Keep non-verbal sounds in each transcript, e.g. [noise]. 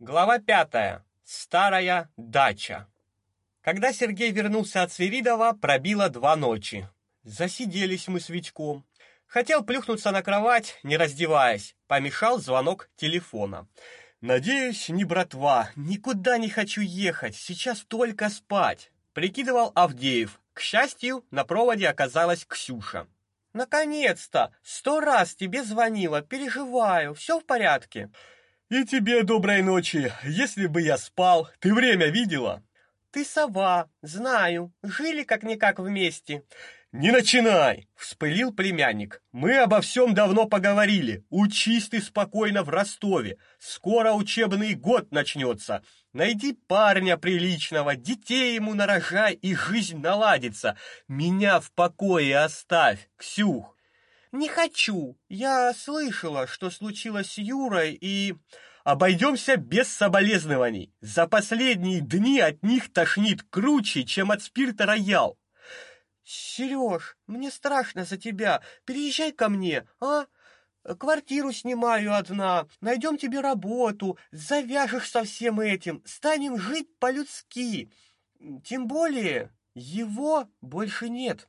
Глава пятая. Старая дача. Когда Сергей вернулся от Свиридова, пробило два ночи. Засиделись мы с Витьком. Хотел плюхнуться на кровать, не раздеваясь. Помешал звонок телефона. Надеюсь, не братва. Никуда не хочу ехать. Сейчас только спать. Прикидывал Авдеев. К счастью, на проводе оказалась Ксюша. Наконец-то! Сто раз тебе звонила. Переживаю. Все в порядке. И тебе доброй ночи. Если бы я спал, ты время видела? Ты сова, знаю. Жили как-никак вместе. Не начинай, вспылил племянник. Мы обо всем давно поговорили. Учись ты спокойно в Ростове. Скоро учебный год начнется. Найди парня приличного, детей ему нарожай, и жизнь наладится. Меня в покое оставь, Ксюх. Не хочу. Я слышала, что случилось с Юрой, и обойдемся без соболезнований. За последние дни от них тошнит круче, чем от спирта Роял. Сереж, мне страшно за тебя. Переезжай ко мне, а? Квартиру снимаю одна, найдем тебе работу, завяжешь со всем этим, станем жить по-людски. Тем более, его больше нет.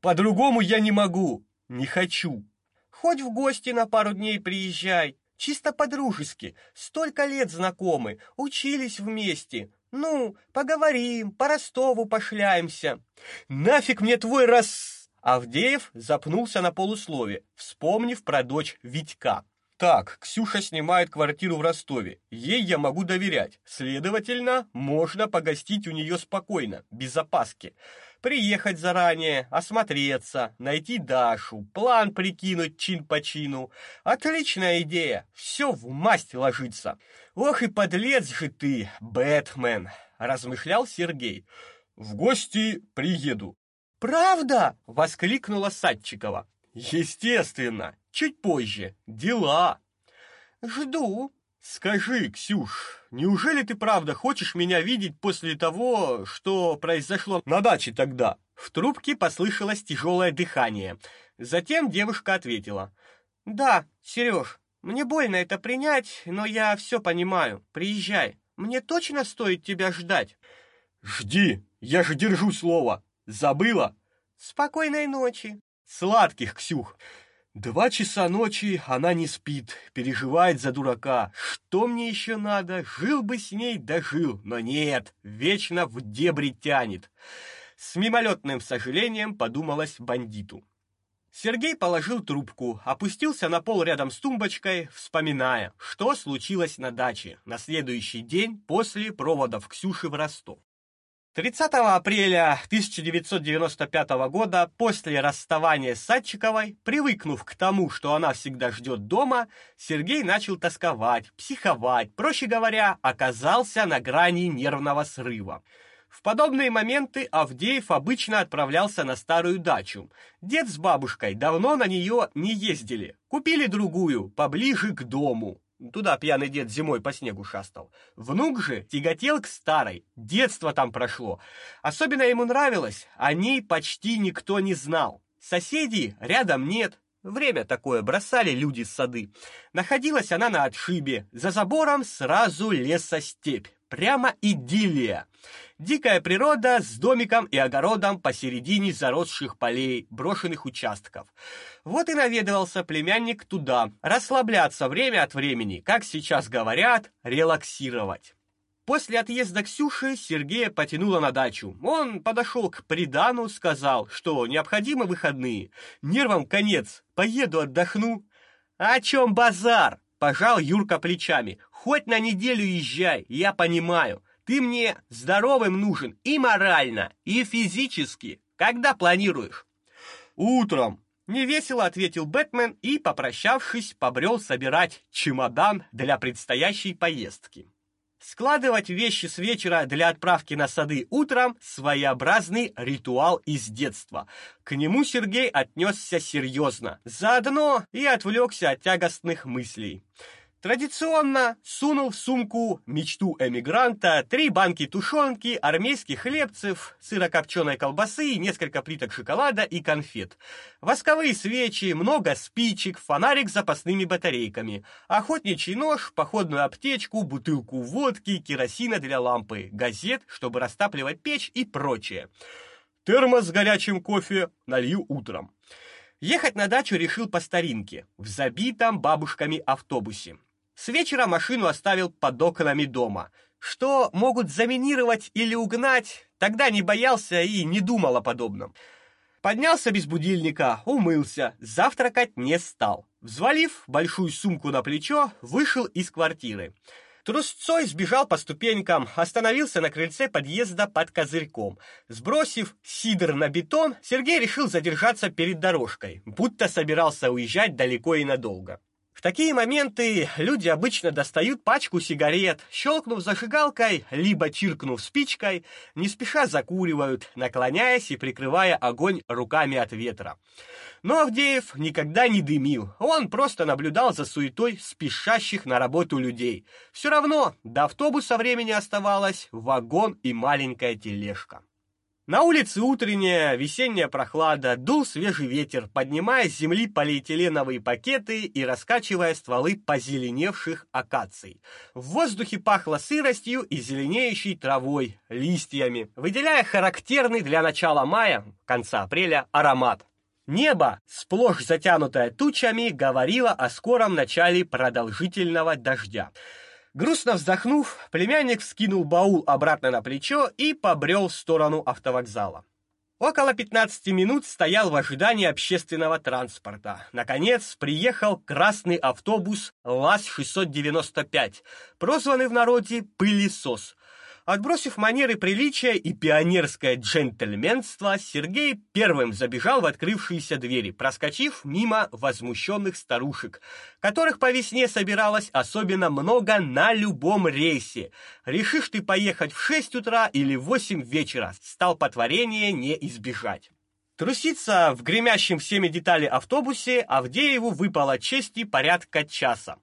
По-другому я не могу. Не хочу. Хоть в гости на пару дней приезжай, чисто по-дружески. Столько лет знакомы, учились вместе. Ну, поговорим, по Ростову пошляемся. Нафиг мне твой раз... Авдеев запнулся на полуслове, вспомнив про дочь Витька. Так, Ксюша снимает квартиру в Ростове. Ей я могу доверять. Следовательно, можно погостить у нее спокойно, без опаски приехать заранее, осмотреться, найти Дашу, план прикинуть чин по чину. Отличная идея, все в масть ложится. Ох и подлец же ты, Бэтмен, размышлял Сергей. В гости приеду. Правда? воскликнула Садчикова. Естественно, чуть позже. Дела. Жду, Скажи, Ксюш, неужели ты правда хочешь меня видеть после того, что произошло на даче тогда? В трубке послышалось тяжелое дыхание. Затем девушка ответила: "Да, Сереж, мне больно это принять, но я все понимаю. Приезжай. Мне точно стоит тебя ждать". "Жди, я же держу слово. Забыла?" "Спокойной ночи". "Сладких, Ксюх". Два часа ночи она не спит, переживает за дурака. Что мне еще надо? Жил бы с ней, да жил, но нет, вечно в дебри тянет. С мимолетным сожалением подумалось бандиту. Сергей положил трубку, опустился на пол рядом с тумбочкой, вспоминая, что случилось на даче на следующий день после проводов Ксюши в Ростов. 30 апреля 1995 года, после расставания с Садчиковой, привыкнув к тому, что она всегда ждет дома, Сергей начал тосковать, психовать, проще говоря, оказался на грани нервного срыва. В подобные моменты Авдеев обычно отправлялся на старую дачу. Дед с бабушкой давно на нее не ездили, купили другую, поближе к дому. Туда пьяный дед зимой по снегу шастал. Внук же тяготел к старой, детство там прошло. Особенно ему нравилось, о ней почти никто не знал. Соседей рядом нет, Время такое бросали люди с сады. Находилась она на отшибе, за забором сразу лесостепь. Прямо идиллия. Дикая природа с домиком и огородом посередине заросших полей, брошенных участков. Вот и наведывался племянник туда, расслабляться время от времени, как сейчас говорят, релаксировать. После отъезда Ксюши Сергея потянуло на дачу. Он подошел к придану, сказал, что необходимы выходные. Нервам конец, поеду отдохну. О чем базар? Пожал Юрка плечами. Хоть на неделю езжай, я понимаю. Ты мне здоровым нужен и морально, и физически. Когда планируешь? Утром, невесело ответил Бэтмен и, попрощавшись, побрел собирать чемодан для предстоящей поездки. Складывать вещи с вечера для отправки на сады утром своеобразный ритуал из детства. К нему Сергей отнесся серьезно, заодно и отвлекся от тягостных мыслей. Традиционно сунул в сумку мечту эмигранта три банки тушенки, армейских хлебцев, сырокопченой колбасы, несколько плиток шоколада и конфет. Восковые свечи, много спичек, фонарик с запасными батарейками, охотничий нож, походную аптечку, бутылку водки, керосина для лампы, газет, чтобы растапливать печь и прочее. Термос с горячим кофе налью утром. Ехать на дачу решил по старинке, в забитом бабушками автобусе. С вечера машину оставил под окнами дома. Что могут заминировать или угнать, тогда не боялся и не думал о подобном. Поднялся без будильника, умылся, завтракать не стал. Взвалив большую сумку на плечо, вышел из квартиры. Трусцой сбежал по ступенькам, остановился на крыльце подъезда под козырьком. Сбросив сидр на бетон, Сергей решил задержаться перед дорожкой, будто собирался уезжать далеко и надолго. В такие моменты люди обычно достают пачку сигарет, щелкнув зажигалкой, либо чиркнув спичкой, не спеша закуривают, наклоняясь и прикрывая огонь руками от ветра. Но Авдеев никогда не дымил. Он просто наблюдал за суетой спешащих на работу людей. Все равно до автобуса времени оставалось вагон и маленькая тележка. На улице утренняя весенняя прохлада, дул свежий ветер, поднимая с земли полиэтиленовые пакеты и раскачивая стволы позеленевших акаций. В воздухе пахло сыростью и зеленеющей травой, листьями, выделяя характерный для начала мая, конца апреля аромат. Небо, сплошь затянутое тучами, говорило о скором начале продолжительного дождя. Грустно вздохнув, племянник вскинул баул обратно на плечо и побрел в сторону автовокзала. Около 15 минут стоял в ожидании общественного транспорта. Наконец приехал красный автобус ЛАЗ-695, прозванный в народе «Пылесос», Отбросив манеры приличия и пионерское джентльменство, Сергей первым забежал в открывшиеся двери, проскочив мимо возмущенных старушек, которых по весне собиралось особенно много на любом рейсе. Решишь ты поехать в 6 утра или в 8 вечера, стал потворение не избежать. Труситься в гремящем всеми детали автобусе Авдееву выпала честь и порядка часа.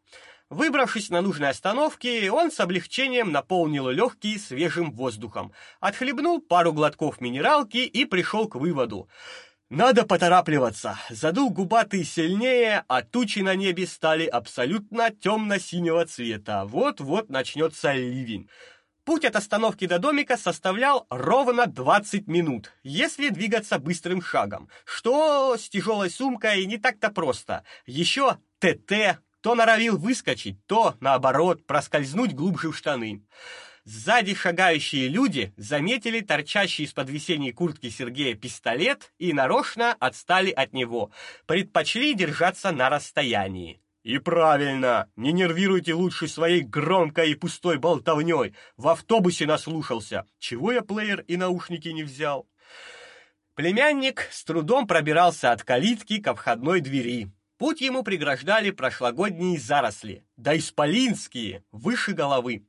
Выбравшись на нужной остановке, он с облегчением наполнил легкие свежим воздухом, отхлебнул пару глотков минералки и пришел к выводу. Надо поторапливаться. Задул губатый сильнее, а тучи на небе стали абсолютно темно-синего цвета. Вот-вот начнется ливень. Путь от остановки до домика составлял ровно 20 минут, если двигаться быстрым шагом, что с тяжелой сумкой не так-то просто. Еще ТТ, то норовил выскочить, то, наоборот, проскользнуть глубже в штаны. Сзади шагающие люди заметили торчащий из-под весенней куртки Сергея пистолет и нарочно отстали от него, предпочли держаться на расстоянии. И правильно, не нервируйте лучше своей громкой и пустой болтовней. В автобусе наслушался. Чего я плеер и наушники не взял? Племянник с трудом пробирался от калитки ко входной двери. Путь ему преграждали прошлогодние заросли, да исполинские, выше головы.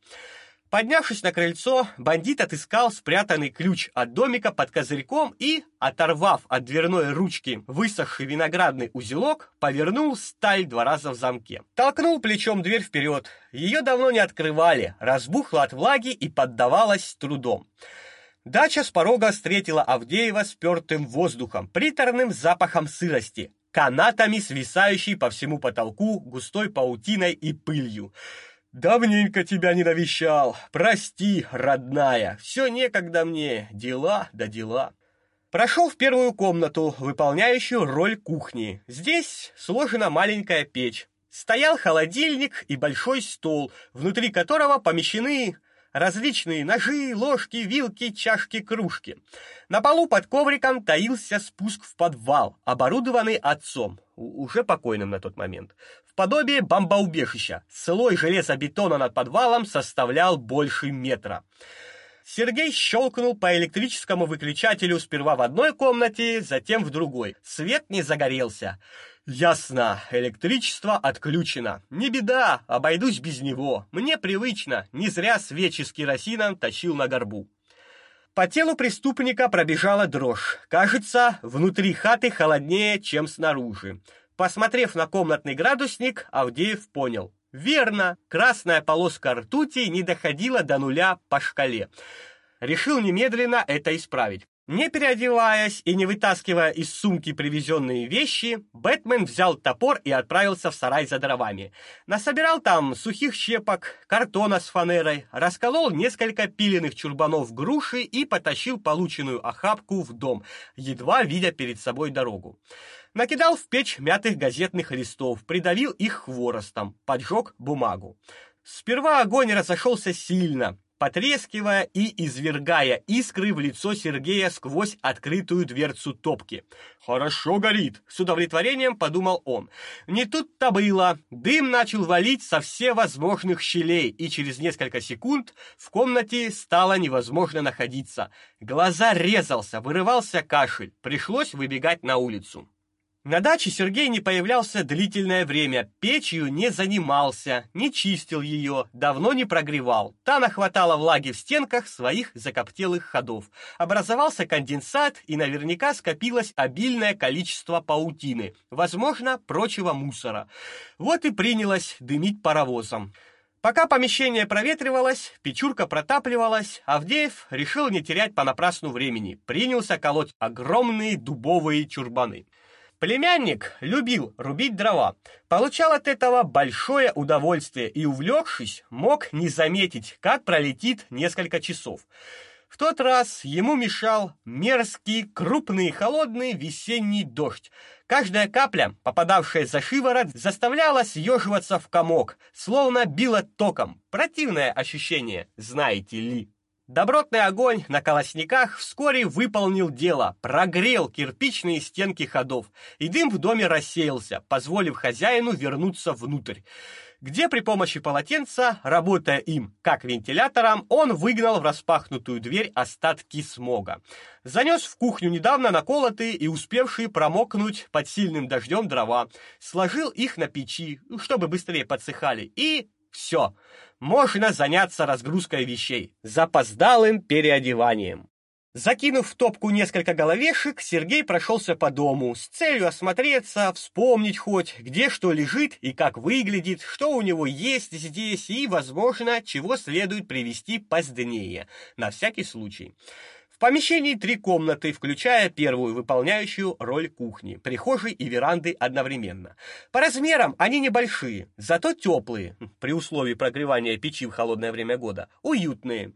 Поднявшись на крыльцо, бандит отыскал спрятанный ключ от домика под козырьком и, оторвав от дверной ручки высохший виноградный узелок, повернул сталь два раза в замке. Толкнул плечом дверь вперед. Ее давно не открывали, разбухла от влаги и поддавалась с трудом. Дача с порога встретила Авдеева спертым воздухом, приторным запахом сырости, канатами, свисающей по всему потолку густой паутиной и пылью. Давненько тебя не навещал. Прости, родная. Все некогда мне. Дела да дела. Прошел в первую комнату, выполняющую роль кухни. Здесь сложена маленькая печь. Стоял холодильник и большой стол, внутри которого помещены различные ножи, ложки, вилки, чашки, кружки. На полу под ковриком таился спуск в подвал, оборудованный отцом, уже покойным на тот момент. В подобие бомбоубежища. Слой железобетона над подвалом составлял больше метра. Сергей щелкнул по электрическому выключателю сперва в одной комнате, затем в другой. Свет не загорелся. Ясно, электричество отключено. Не беда, обойдусь без него. Мне привычно, не зря свечи с керосином тащил на горбу. По телу преступника пробежала дрожь. Кажется, внутри хаты холоднее, чем снаружи. Посмотрев на комнатный градусник, Авдеев понял: Верно, красная полоска ртути не доходила до нуля по шкале. Решил немедленно это исправить. Не переодеваясь и не вытаскивая из сумки привезенные вещи, Бэтмен взял топор и отправился в сарай за дровами. Насобирал там сухих щепок, картона с фанерой, расколол несколько пиленных чурбанов груши и потащил полученную охапку в дом, едва видя перед собой дорогу. Накидал в печь мятых газетных листов, придавил их хворостом, поджег бумагу. Сперва огонь разошелся сильно, потрескивая и извергая искры в лицо Сергея сквозь открытую дверцу топки. «Хорошо горит!» — с удовлетворением подумал он. Не тут-то было. Дым начал валить со всевозможных щелей, и через несколько секунд в комнате стало невозможно находиться. Глаза резался, вырывался кашель. Пришлось выбегать на улицу. На даче Сергей не появлялся длительное время, печью не занимался, не чистил ее, давно не прогревал. Та нахватала влаги в стенках своих закоптелых ходов. Образовался конденсат, и наверняка скопилось обильное количество паутины, возможно, прочего мусора. Вот и принялось дымить паровозом. Пока помещение проветривалось, печурка протапливалась, Авдеев решил не терять понапрасну времени. Принялся колоть огромные дубовые чурбаны. Племянник любил рубить дрова, получал от этого большое удовольствие и, увлекшись, мог не заметить, как пролетит несколько часов. В тот раз ему мешал мерзкий, крупный, холодный весенний дождь. Каждая капля, попадавшая за шиворот, заставляла съеживаться в комок, словно била током. Противное ощущение, знаете ли. Добротный огонь на колосниках вскоре выполнил дело, прогрел кирпичные стенки ходов, и дым в доме рассеялся, позволив хозяину вернуться внутрь, где при помощи полотенца, работая им как вентилятором, он выгнал в распахнутую дверь остатки смога. Занес в кухню недавно наколотые и успевшие промокнуть под сильным дождем дрова, сложил их на печи, чтобы быстрее подсыхали, и все, можно заняться разгрузкой вещей, запоздалым переодеванием. Закинув в топку несколько головешек, Сергей прошелся по дому с целью осмотреться, вспомнить хоть, где что лежит и как выглядит, что у него есть здесь и, возможно, чего следует привезти позднее, на всякий случай. В помещении три комнаты, включая первую, выполняющую роль кухни, прихожей и веранды одновременно. По размерам они небольшие, зато теплые, при условии прогревания печи в холодное время года, уютные.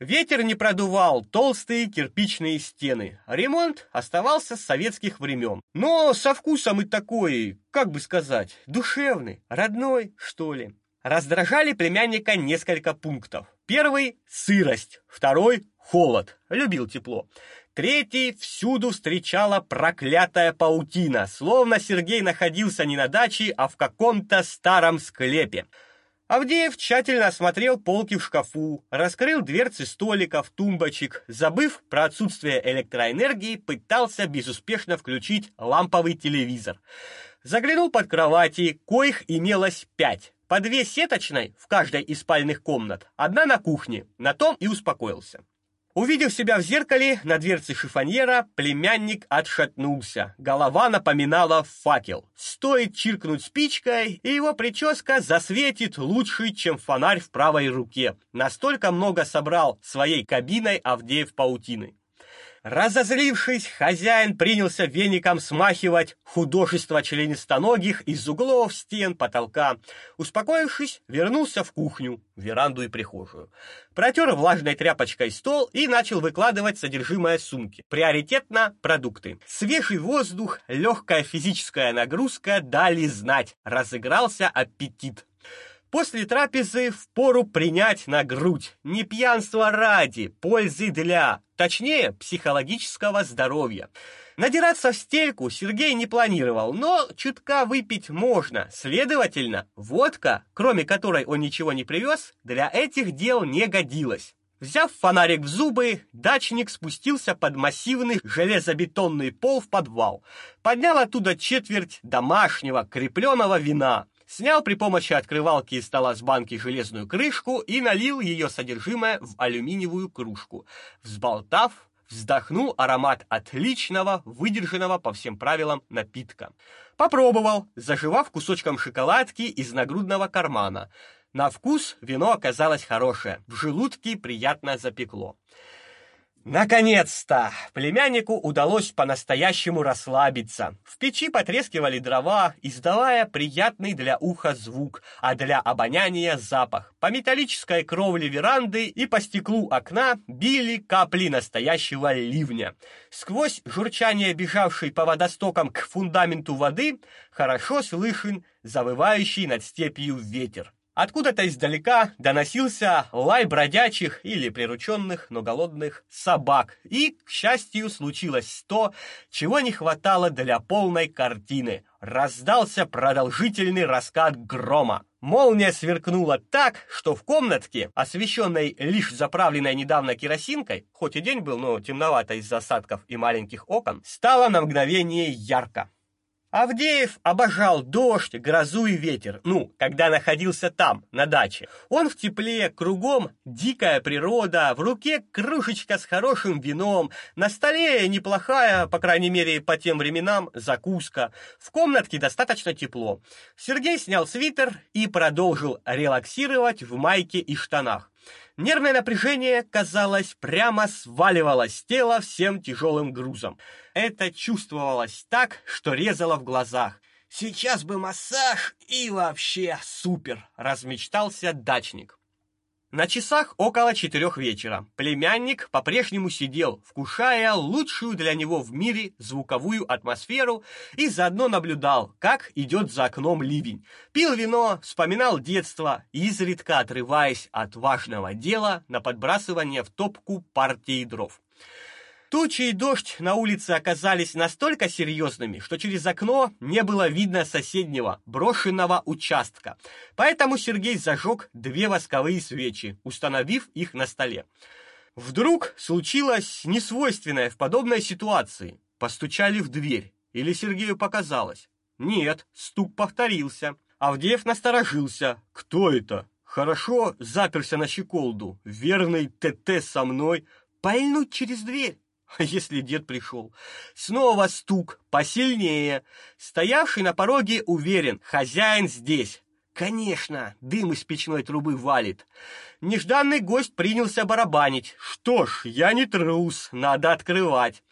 Ветер не продувал толстые кирпичные стены. Ремонт оставался с советских времен, но со вкусом и такой, как бы сказать, душевный, родной, что ли. Раздражали племянника несколько пунктов. Первый сырость, второй холод, любил тепло. Третий всюду встречала проклятая паутина, словно Сергей находился не на даче, а в каком-то старом склепе. Авдеев тщательно осмотрел полки в шкафу, раскрыл дверцы столиков, тумбочек, забыв про отсутствие электроэнергии, пытался безуспешно включить ламповый телевизор. Заглянул под кровати, коих имелось пять. По две сеточной в каждой из спальных комнат, одна на кухне. На том и успокоился. Увидев себя в зеркале на дверце шифоньера, племянник отшатнулся. Голова напоминала факел. Стоит чиркнуть спичкой, и его прическа засветит лучше, чем фонарь в правой руке. Настолько много собрал своей кабиной Авдеев паутины. Разозлившись, хозяин принялся веником смахивать художество членистоногих из углов, стен, потолка. Успокоившись, вернулся в кухню, веранду и прихожую. Протер влажной тряпочкой стол и начал выкладывать содержимое сумки. Приоритетно продукты. Свежий воздух, легкая физическая нагрузка дали знать. Разыгрался аппетит. После трапезы впору принять на грудь. Не пьянство ради, пользы для, точнее, психологического здоровья. Надираться в стельку Сергей не планировал, но чутка выпить можно. Следовательно, водка, кроме которой он ничего не привез, для этих дел не годилась. Взяв фонарик в зубы, дачник спустился под массивный железобетонный пол в подвал. Поднял оттуда четверть домашнего крепленного вина снял при помощи открывалки из стола с банки железную крышку и налил ее содержимое в алюминиевую кружку. Взболтав, вздохнул аромат отличного, выдержанного по всем правилам напитка. Попробовал, заживав кусочком шоколадки из нагрудного кармана. На вкус вино оказалось хорошее, в желудке приятно запекло. Наконец-то! Племяннику удалось по-настоящему расслабиться. В печи потрескивали дрова, издавая приятный для уха звук, а для обоняния запах. По металлической кровле веранды и по стеклу окна били капли настоящего ливня. Сквозь журчание бежавшей по водостокам к фундаменту воды хорошо слышен завывающий над степью ветер. Откуда-то издалека доносился лай бродячих или прирученных, но голодных собак. И, к счастью, случилось то, чего не хватало для полной картины. Раздался продолжительный раскат грома. Молния сверкнула так, что в комнатке, освещенной лишь заправленной недавно керосинкой, хоть и день был, но темновато из-за осадков и маленьких окон, стало на мгновение ярко. Авдеев обожал дождь, грозу и ветер. Ну, когда находился там, на даче. Он в тепле, кругом дикая природа, в руке кружечка с хорошим вином, на столе неплохая, по крайней мере, по тем временам, закуска. В комнатке достаточно тепло. Сергей снял свитер и продолжил релаксировать в майке и штанах. Нервное напряжение, казалось, прямо сваливалось с тела всем тяжелым грузом. Это чувствовалось так, что резало в глазах. Сейчас бы массаж и вообще супер, размечтался дачник. На часах около четырех вечера. Племянник по-прежнему сидел, вкушая лучшую для него в мире звуковую атмосферу и заодно наблюдал, как идет за окном ливень. Пил вино, вспоминал детство, изредка отрываясь от важного дела на подбрасывание в топку партии дров. Тучи и дождь на улице оказались настолько серьезными, что через окно не было видно соседнего, брошенного участка. Поэтому Сергей зажег две восковые свечи, установив их на столе. Вдруг случилось несвойственное в подобной ситуации. Постучали в дверь. Или Сергею показалось? Нет, стук повторился. Авдеев насторожился. Кто это? Хорошо заперся на щеколду. Верный ТТ со мной. Пальнуть через дверь. [laughs] если дед пришел. Снова стук, посильнее. Стоявший на пороге уверен, хозяин здесь. Конечно, дым из печной трубы валит. Нежданный гость принялся барабанить. Что ж, я не трус, надо открывать.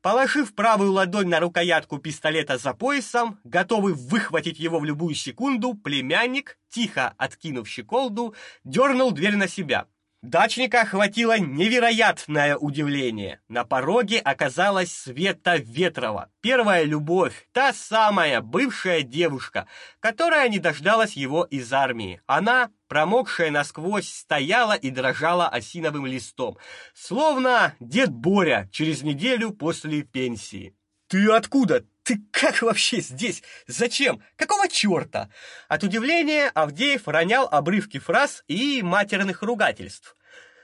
Положив правую ладонь на рукоятку пистолета за поясом, готовый выхватить его в любую секунду, племянник, тихо откинув щеколду, дернул дверь на себя. Дачника охватило невероятное удивление. На пороге оказалась Света Ветрова, первая любовь, та самая бывшая девушка, которая не дождалась его из армии. Она, промокшая насквозь, стояла и дрожала осиновым листом, словно дед Боря через неделю после пенсии. «Ты откуда? Ты как вообще здесь? Зачем? Какого черта? От удивления Авдеев ронял обрывки фраз и матерных ругательств.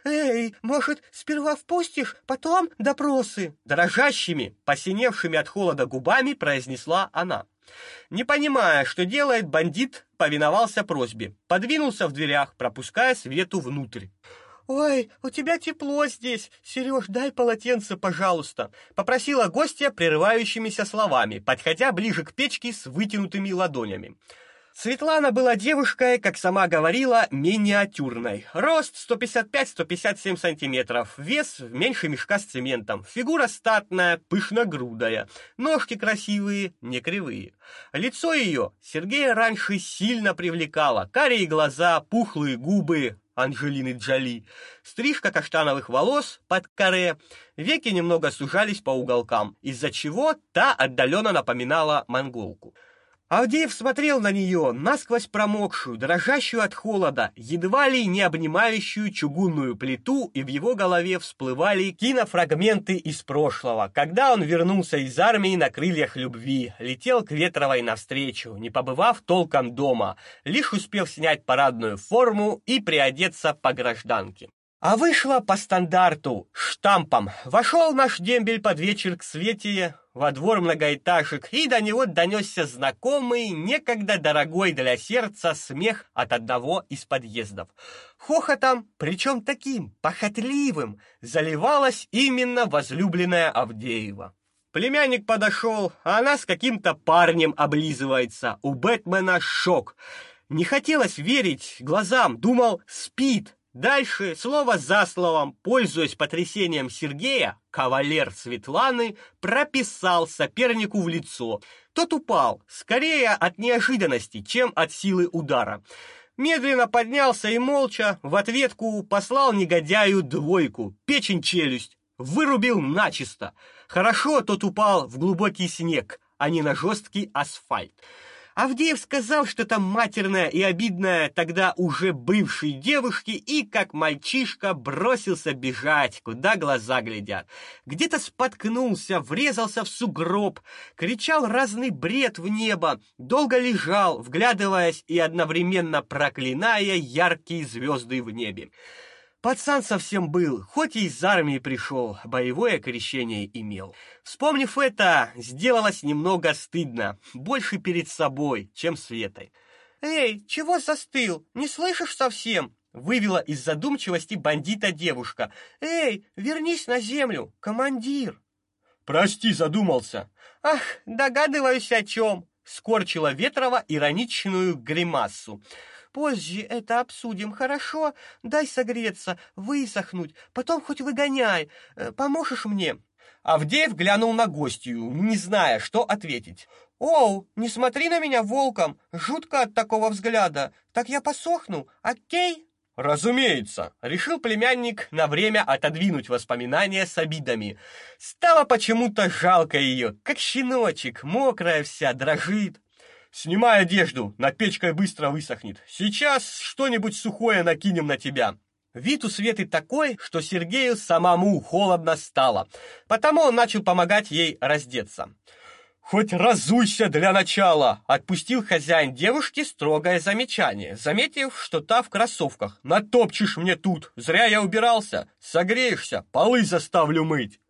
«Эй, может, сперва впустишь, потом допросы?» Дрожащими, посиневшими от холода губами произнесла она. Не понимая, что делает, бандит повиновался просьбе, подвинулся в дверях, пропуская Свету внутрь. «Ой, у тебя тепло здесь. Сереж, дай полотенце, пожалуйста», — попросила гостья прерывающимися словами, подходя ближе к печке с вытянутыми ладонями. Светлана была девушкой, как сама говорила, миниатюрной. Рост 155-157 сантиметров, вес меньше мешка с цементом, фигура статная, пышногрудая, ножки красивые, не кривые. Лицо ее Сергея раньше сильно привлекало. Карие глаза, пухлые губы, Анджелины Джоли, стрижка каштановых волос под каре, веки немного сужались по уголкам, из-за чего та отдаленно напоминала монголку. Авдеев смотрел на нее, насквозь промокшую, дрожащую от холода, едва ли не обнимающую чугунную плиту, и в его голове всплывали кинофрагменты из прошлого, когда он вернулся из армии на крыльях любви, летел к Ветровой навстречу, не побывав толком дома, лишь успев снять парадную форму и приодеться по гражданке. А вышло по стандарту, штампом. Вошел наш дембель под вечер к Свете во двор многоэтажек, и до него донесся знакомый, некогда дорогой для сердца смех от одного из подъездов. Хохотом, причем таким похотливым, заливалась именно возлюбленная Авдеева. Племянник подошел, а она с каким-то парнем облизывается. У Бэтмена шок. Не хотелось верить глазам, думал, спит. Дальше, слово за словом, пользуясь потрясением Сергея, кавалер Светланы прописал сопернику в лицо. Тот упал, скорее от неожиданности, чем от силы удара. Медленно поднялся и молча в ответку послал негодяю двойку, печень-челюсть, вырубил начисто. Хорошо тот упал в глубокий снег, а не на жесткий асфальт. Авдеев сказал что-то матерное и обидное тогда уже бывшей девушке и, как мальчишка, бросился бежать, куда глаза глядят. Где-то споткнулся, врезался в сугроб, кричал разный бред в небо, долго лежал, вглядываясь и одновременно проклиная яркие звезды в небе. Пацан совсем был, хоть и из армии пришел, боевое крещение имел. Вспомнив это, сделалось немного стыдно, больше перед собой, чем Светой. «Эй, чего застыл? Не слышишь совсем?» Вывела из задумчивости бандита девушка. «Эй, вернись на землю, командир!» «Прости, задумался!» «Ах, догадываюсь о чем!» Скорчила Ветрова ироничную гримасу. Позже это обсудим, хорошо? Дай согреться, высохнуть, потом хоть выгоняй. Э, поможешь мне?» Авдеев глянул на гостью, не зная, что ответить. «Оу, не смотри на меня волком, жутко от такого взгляда. Так я посохну, окей?» Разумеется, решил племянник на время отодвинуть воспоминания с обидами. Стало почему-то жалко ее, как щеночек, мокрая вся, дрожит. Снимай одежду, над печкой быстро высохнет. Сейчас что-нибудь сухое накинем на тебя. Вид у Светы такой, что Сергею самому холодно стало. Потому он начал помогать ей раздеться. Хоть разуйся для начала, отпустил хозяин девушки строгое замечание, заметив, что та в кроссовках. Натопчешь мне тут, зря я убирался. Согреешься, полы заставлю мыть.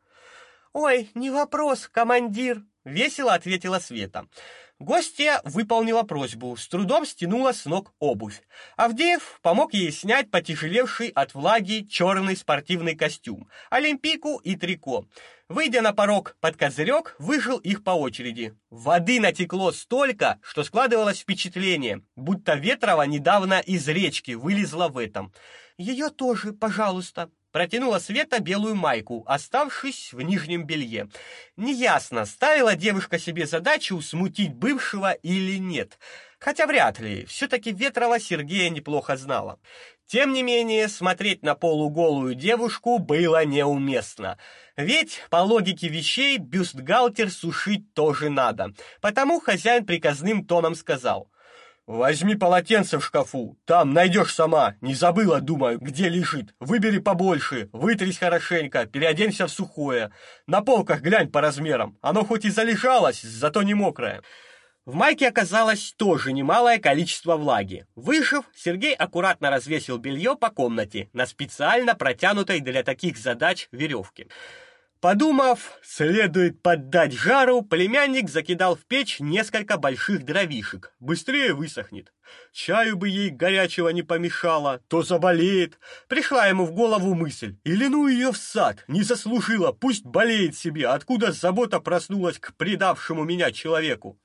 Ой, не вопрос, командир, весело ответила Света. Гостья выполнила просьбу, с трудом стянула с ног обувь. Авдеев помог ей снять потяжелевший от влаги черный спортивный костюм, олимпийку и трико. Выйдя на порог под козырек, выжил их по очереди. Воды натекло столько, что складывалось впечатление, будто Ветрова недавно из речки вылезла в этом. «Ее тоже, пожалуйста», Протянула Света белую майку, оставшись в нижнем белье. Неясно, ставила девушка себе задачу смутить бывшего или нет. Хотя вряд ли, все-таки Ветрова Сергея неплохо знала. Тем не менее, смотреть на полуголую девушку было неуместно. Ведь, по логике вещей, бюстгальтер сушить тоже надо. Потому хозяин приказным тоном сказал — Возьми полотенце в шкафу, там найдешь сама. Не забыла, думаю, где лежит. Выбери побольше, вытрись хорошенько, переоденься в сухое. На полках глянь по размерам. Оно хоть и залежалось, зато не мокрое. В майке оказалось тоже немалое количество влаги. Вышив, Сергей аккуратно развесил белье по комнате на специально протянутой для таких задач веревке. Подумав, следует поддать жару, племянник закидал в печь несколько больших дровишек. Быстрее высохнет. Чаю бы ей горячего не помешало, то заболеет. Пришла ему в голову мысль. Или ну ее в сад, не заслужила, пусть болеет себе, откуда забота проснулась к предавшему меня человеку.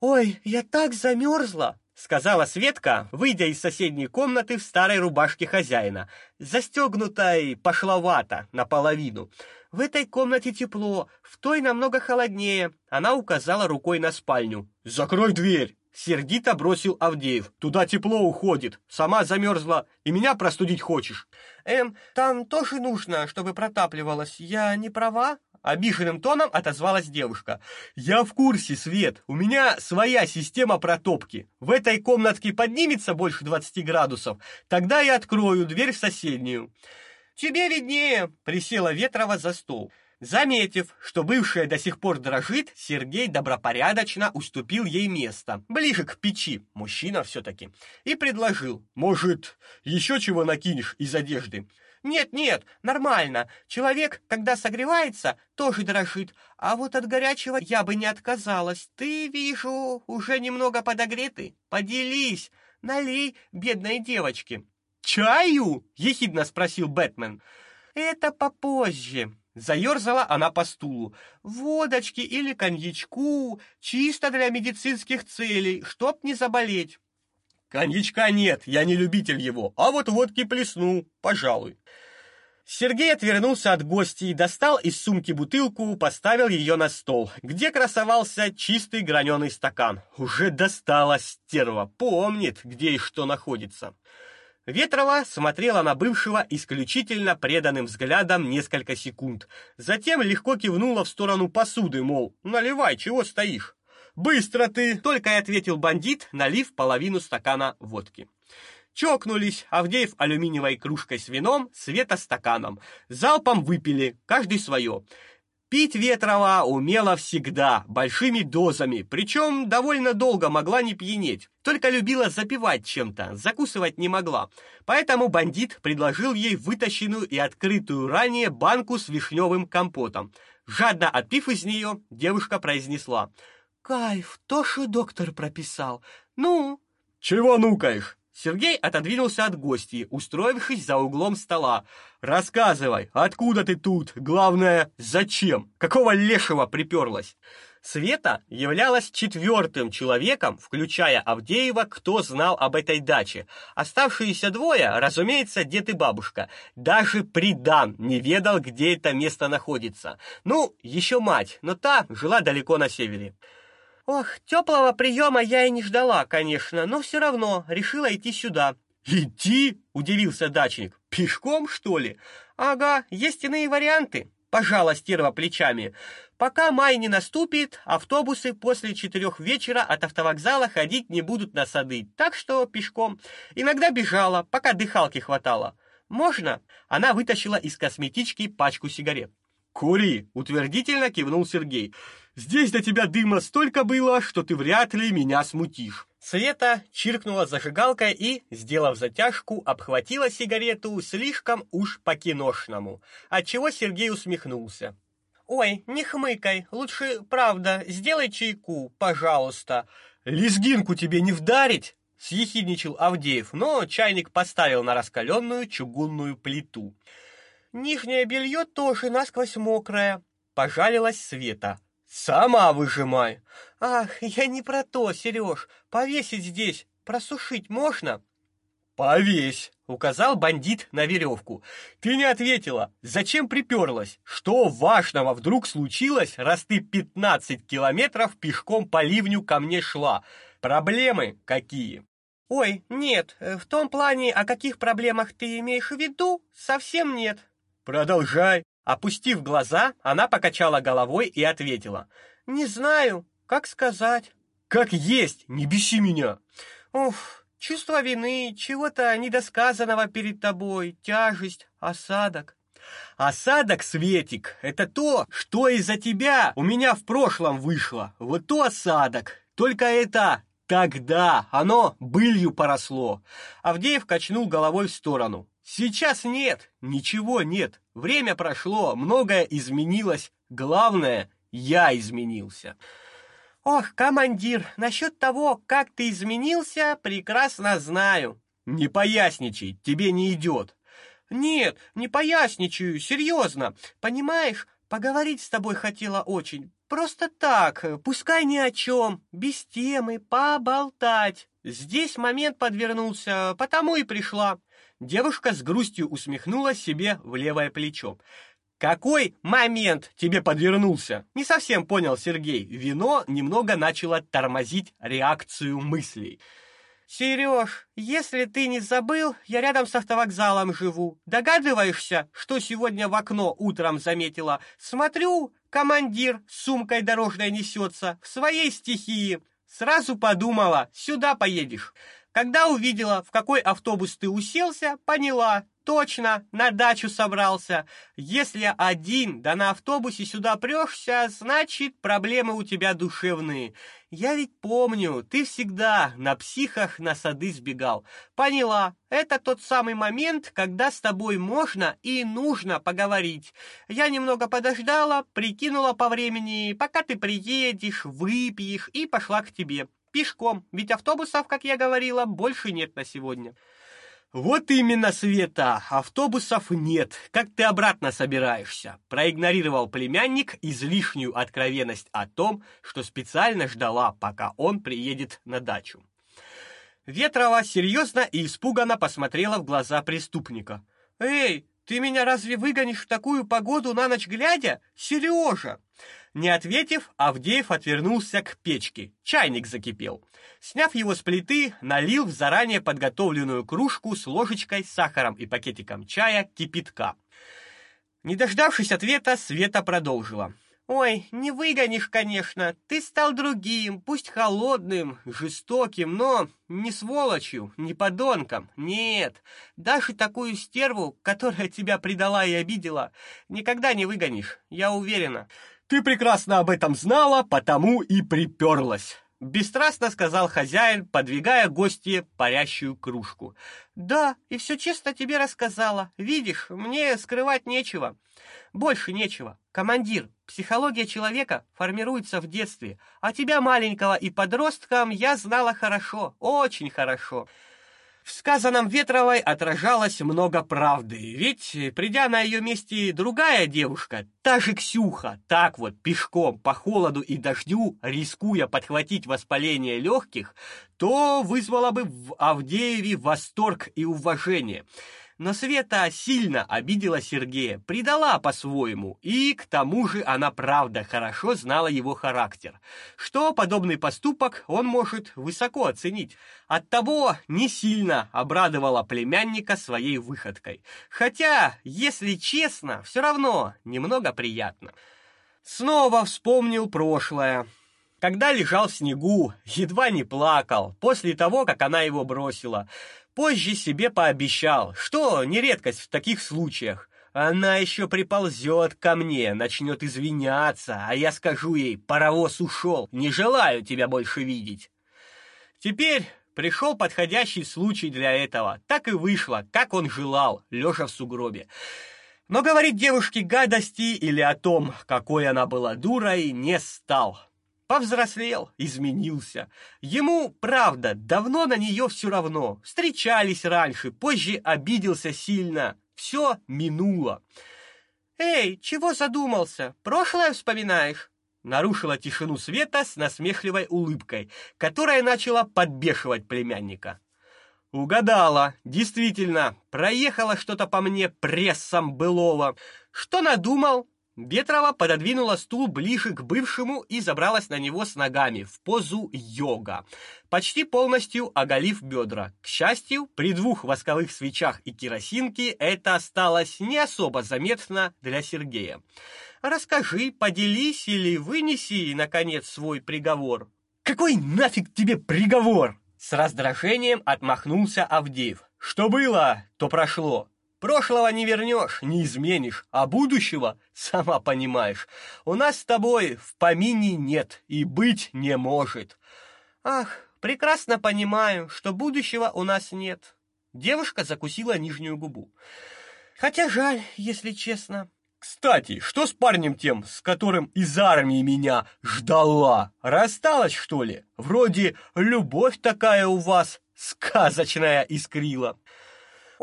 «Ой, я так замерзла!» Сказала Светка, выйдя из соседней комнаты в старой рубашке хозяина, застегнутой пошловато наполовину. В этой комнате тепло, в той намного холоднее. Она указала рукой на спальню. Закрой дверь, сердито бросил Авдеев. Туда тепло уходит. Сама замерзла и меня простудить хочешь? Эм, там тоже нужно, чтобы протапливалось. Я не права? Обиженным тоном отозвалась девушка. Я в курсе, Свет. У меня своя система протопки. В этой комнатке поднимется больше 20 градусов, тогда я открою дверь в соседнюю. Тебе виднее, присела Ветрова за стол. Заметив, что бывшая до сих пор дрожит, Сергей добропорядочно уступил ей место, ближе к печи, мужчина все таки и предложил: "Может, еще чего накинешь из одежды?" Нет, нет, нормально. Человек, когда согревается, тоже дрожит. А вот от горячего я бы не отказалась. Ты, вижу, уже немного подогретый. Поделись, налей бедной девочке. Чаю? ехидно спросил Бэтмен. Это попозже. Заерзала она по стулу. Водочки или коньячку, чисто для медицинских целей, чтоб не заболеть. Коньячка нет, я не любитель его, а вот водки плесну, пожалуй. Сергей отвернулся от гостей, и достал из сумки бутылку, поставил ее на стол, где красовался чистый граненый стакан. Уже достала стерва, помнит, где и что находится. Ветрова смотрела на бывшего исключительно преданным взглядом несколько секунд. Затем легко кивнула в сторону посуды, мол, наливай, чего стоишь. Быстро ты, только и ответил бандит, налив половину стакана водки. Чокнулись, Авдеев алюминиевой кружкой с вином, Света стаканом. Залпом выпили, каждый свое. Пить Ветрова умела всегда, большими дозами, причем довольно долго могла не пьянеть. Только любила запивать чем-то, закусывать не могла. Поэтому бандит предложил ей вытащенную и открытую ранее банку с вишневым компотом. Жадно отпив из нее, девушка произнесла: Кайф, то, что доктор прописал. Ну, чего нукаешь? Сергей отодвинулся от гостей, устроившись за углом стола. Рассказывай, откуда ты тут? Главное, зачем? Какого лешего приперлась? Света являлась четвертым человеком, включая Авдеева, кто знал об этой даче. Оставшиеся двое, разумеется, дед и бабушка. Даже Придан не ведал, где это место находится. Ну, еще мать, но та жила далеко на севере. Ох, теплого приема я и не ждала, конечно, но все равно решила идти сюда. Идти? удивился дачник. Пешком, что ли? Ага, есть иные варианты. Пожала стерва плечами. Пока май не наступит, автобусы после четырех вечера от автовокзала ходить не будут на сады, так что пешком. Иногда бежала, пока дыхалки хватало. Можно? Она вытащила из косметички пачку сигарет. Кури, утвердительно кивнул Сергей. Здесь до тебя дыма столько было, что ты вряд ли меня смутишь. Света чиркнула зажигалкой и, сделав затяжку, обхватила сигарету слишком уж по-киношному, отчего Сергей усмехнулся. Ой, не хмыкай, лучше, правда, сделай чайку, пожалуйста. Лезгинку тебе не вдарить? съехидничал Авдеев, но чайник поставил на раскаленную чугунную плиту. Нижнее белье тоже насквозь мокрое, пожалилась Света. Сама выжимай. Ах, я не про то, Сереж. Повесить здесь, просушить можно? Повесь, указал бандит на веревку. Ты не ответила. Зачем приперлась? Что важного вдруг случилось, раз ты 15 километров пешком по ливню ко мне шла? Проблемы какие? Ой, нет, в том плане, о каких проблемах ты имеешь в виду, совсем нет. Продолжай. Опустив глаза, она покачала головой и ответила: "Не знаю, как сказать. Как есть, не беси меня. Уф, чувство вины, чего-то недосказанного перед тобой, тяжесть, осадок. Осадок, Светик, это то, что из-за тебя у меня в прошлом вышло. Вот то осадок. Только это тогда оно былью поросло. Авдеев качнул головой в сторону. Сейчас нет, ничего нет. Время прошло, многое изменилось. Главное, я изменился. Ох, командир, насчет того, как ты изменился, прекрасно знаю. Не поясничай, тебе не идет. Нет, не поясничаю, серьезно. Понимаешь, поговорить с тобой хотела очень. Просто так, пускай ни о чем, без темы, поболтать. Здесь момент подвернулся, потому и пришла. Девушка с грустью усмехнулась себе в левое плечо. Какой момент тебе подвернулся? Не совсем понял Сергей. Вино немного начало тормозить реакцию мыслей. Сереж, если ты не забыл, я рядом с автовокзалом живу. Догадываешься, что сегодня в окно утром заметила? Смотрю, командир с сумкой дорожной несется в своей стихии. Сразу подумала, сюда поедешь. Когда увидела, в какой автобус ты уселся, поняла, точно, на дачу собрался. Если один, да на автобусе сюда прешься, значит, проблемы у тебя душевные. Я ведь помню, ты всегда на психах на сады сбегал. Поняла, это тот самый момент, когда с тобой можно и нужно поговорить. Я немного подождала, прикинула по времени, пока ты приедешь, выпьешь и пошла к тебе. Пешком, ведь автобусов, как я говорила, больше нет на сегодня. Вот именно, Света, автобусов нет. Как ты обратно собираешься? Проигнорировал племянник излишнюю откровенность о том, что специально ждала, пока он приедет на дачу. Ветрова серьезно и испуганно посмотрела в глаза преступника. Эй, ты меня разве выгонишь в такую погоду на ночь глядя? Сережа!» Не ответив, Авдеев отвернулся к печке. Чайник закипел. Сняв его с плиты, налил в заранее подготовленную кружку с ложечкой, сахаром и пакетиком чая кипятка. Не дождавшись ответа, Света продолжила. Ой, не выгонишь, конечно. Ты стал другим, пусть холодным, жестоким, но не сволочью, не подонком. Нет. Даже такую стерву, которая тебя предала и обидела, никогда не выгонишь. Я уверена. Ты прекрасно об этом знала, потому и приперлась. Бесстрастно сказал хозяин, подвигая гостье парящую кружку. Да, и все честно тебе рассказала. Видишь, мне скрывать нечего. Больше нечего. Командир, психология человека формируется в детстве, а тебя маленького и подростком я знала хорошо, очень хорошо. В сказанном Ветровой отражалось много правды, ведь, придя на ее месте другая девушка, та же Ксюха, так вот, пешком, по холоду и дождю, рискуя подхватить воспаление легких, то вызвала бы в Авдееве восторг и уважение – но Света сильно обидела Сергея, предала по-своему, и к тому же она правда хорошо знала его характер, что подобный поступок он может высоко оценить. Оттого не сильно обрадовала племянника своей выходкой. Хотя, если честно, все равно немного приятно. Снова вспомнил прошлое. Когда лежал в снегу, едва не плакал после того, как она его бросила. Позже себе пообещал, что не редкость в таких случаях. Она еще приползет ко мне, начнет извиняться, а я скажу ей: "Паровоз ушел, не желаю тебя больше видеть". Теперь пришел подходящий случай для этого. Так и вышло, как он желал, лежа в сугробе. Но говорить девушке гадости или о том, какой она была дурой, не стал. Повзрослел, изменился. Ему, правда, давно на нее все равно. Встречались раньше, позже обиделся сильно. Все минуло. Эй, чего задумался? Прошлое вспоминаешь? Нарушила тишину Света с насмешливой улыбкой, которая начала подбешивать племянника. Угадала. Действительно, проехало что-то по мне прессом былого. Что надумал? Ветрова пододвинула стул ближе к бывшему и забралась на него с ногами в позу йога, почти полностью оголив бедра. К счастью, при двух восковых свечах и керосинке это осталось не особо заметно для Сергея. Расскажи, поделись или вынеси наконец свой приговор. Какой нафиг тебе приговор? С раздражением отмахнулся Авдеев. Что было, то прошло. Прошлого не вернешь, не изменишь, а будущего, сама понимаешь, у нас с тобой в помине нет и быть не может. Ах, прекрасно понимаю, что будущего у нас нет. Девушка закусила нижнюю губу. Хотя жаль, если честно. Кстати, что с парнем тем, с которым из армии меня ждала? Рассталась, что ли? Вроде любовь такая у вас сказочная искрила.